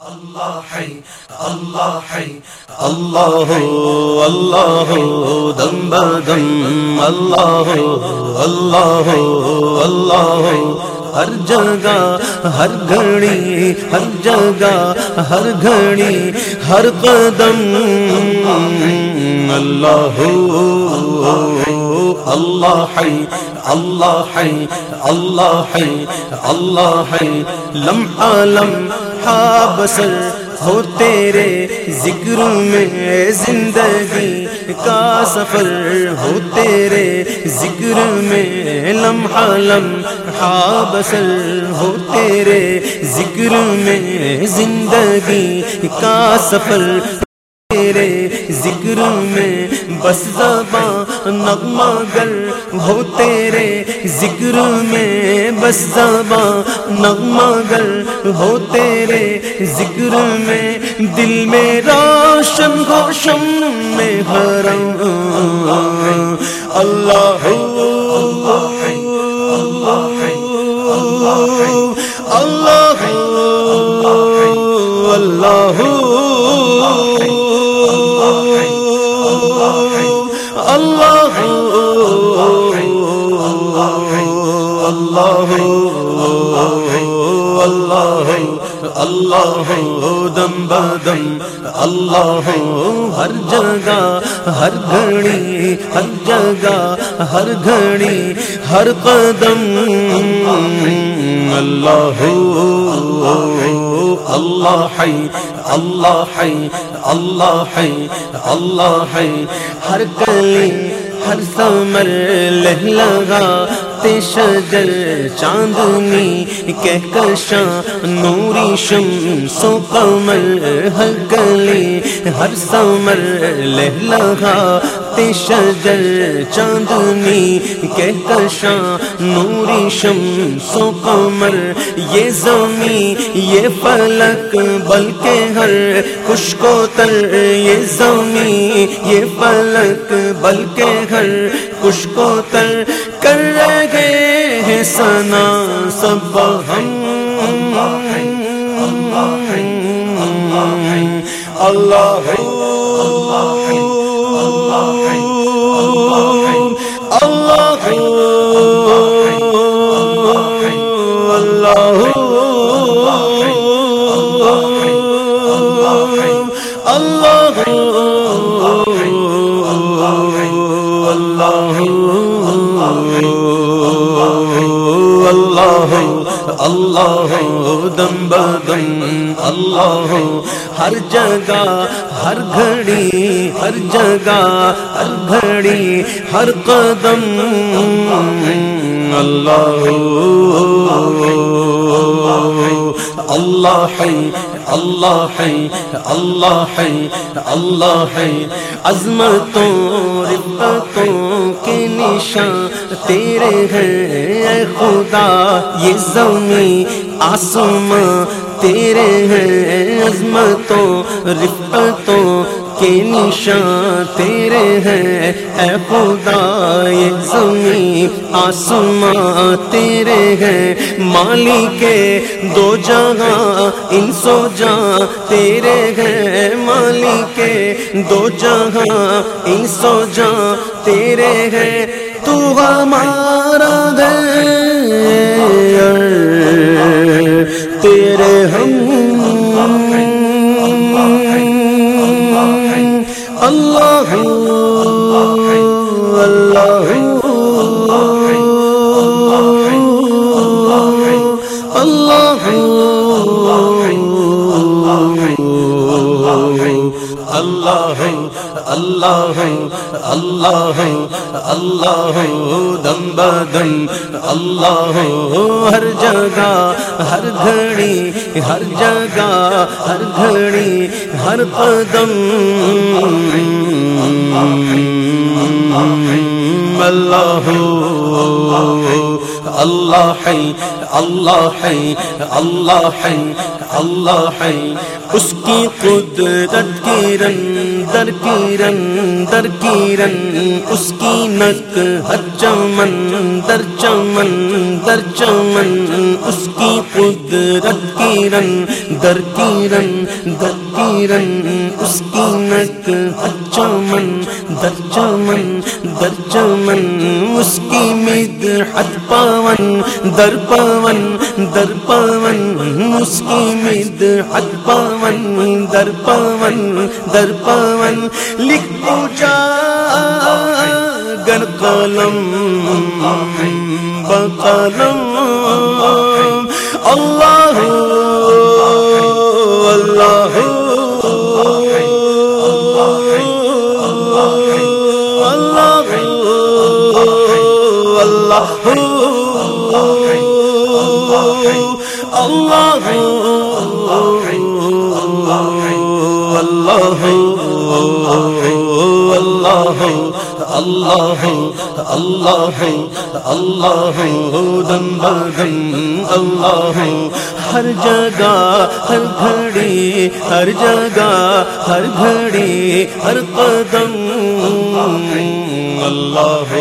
اللہ اللہ اللہ اللہ دم بدم اللہ اللہ اللہ ہر جگہ، ہر گھڑی، ہر جگہ، ہر گھڑی، ہر قدم۔ اللہ اللہ حی اللہ حی اللہ حی اللہ حی لمحہ لمحہ بسر ہو تیرے ذکر میں زندگی کا سفر ہو تیرے ذکر میں لمحہ لمحہ بسر ہو تیرے ذکر میں زندگی کا سفر تیرے ذکر میں بس زباں نغمہ گر ہو تیرے ذکر میں بس زباں نغمہ گر ہو تیرے ذکر میں دل میں روشن گوشم میں حرم اللہ اللہ اللہ اللہ دم بدم اللہ ہر جگہ، ہر گھڑی، ہر جگہ، ہر گھڑی، ہر قدم۔ اللہ اللہ حی اللہ حی اللہ حی اللہ حی ہر گلی ہر سمر لہ لگا شجر چاندنی کہکشاں نوری شم سو کمل ہر گلی ہر سمر لہ لگا شجر چاندنی کہکشاں نوری شم سو کمر یہ زمین، یہ فلک، بلکہ ہر خوش کو تر، یہ زمین، یہ فلک، بلکہ ہر خوش کو تر کر رہے ہیں سنا سب ہم۔ اللہ اللہ اللہ اللہ اللہ اللہ دم بدم، اللہ ہر جگہ، ہر گھڑی، ہر جگہ، ہر گھڑی، ہر قدم۔ اللہ اللہ اللہ ہے اللہ ہے اللہ ہے. عظمتوں ربتوں کے نشان تیرے ہیں، اے خدا. یہ زمین آسمان تیرے ہیں، عظمتوں رفتوں کے نشان تیرے ہیں۔ اے خدا، یہ زمین آسمان تیرے ہیں۔ مالی کے دو جہاں، ان سو جہاں تیرے ہیں۔ مالی کے دو جہاں، ان سو جہاں تیرے ہیں۔ تو ہمارا تیرے اللہ اللہ اللہ دم بدم اللہ ہر جگہ، ہر گھڑی، ہر جگہ، ہر گھڑی، ہر قدم۔ اللہ اللہ ہے اللہ ہے اللہ ہے اللہ ہے. اس کی قدرت کی رن، در کی رن، در کی رن. اس کی نک چمن، در چمن در چمن. اس کی قدرت کی رن، در کی رن، در کی رن. اس کی نک، ہر چمن. در چمن در چمن، اس کی مد حد پاون، در پاون در پاون، اس کی مد حد پاون، در پون در پون لکھ پوچھا گر قلم بقلم اللہ اللہ۔ اللہ اللہ اللہ اللہ اللہ اللہ دم بدم اللہ ہر جگہ، ہر گھڑی، ہر جگہ، ہر گھڑی، ہر قدم۔ اللہ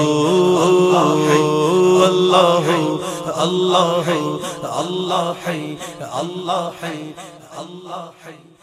اللہ اللہ اللہ ہے اللہ ہے اللہ ہے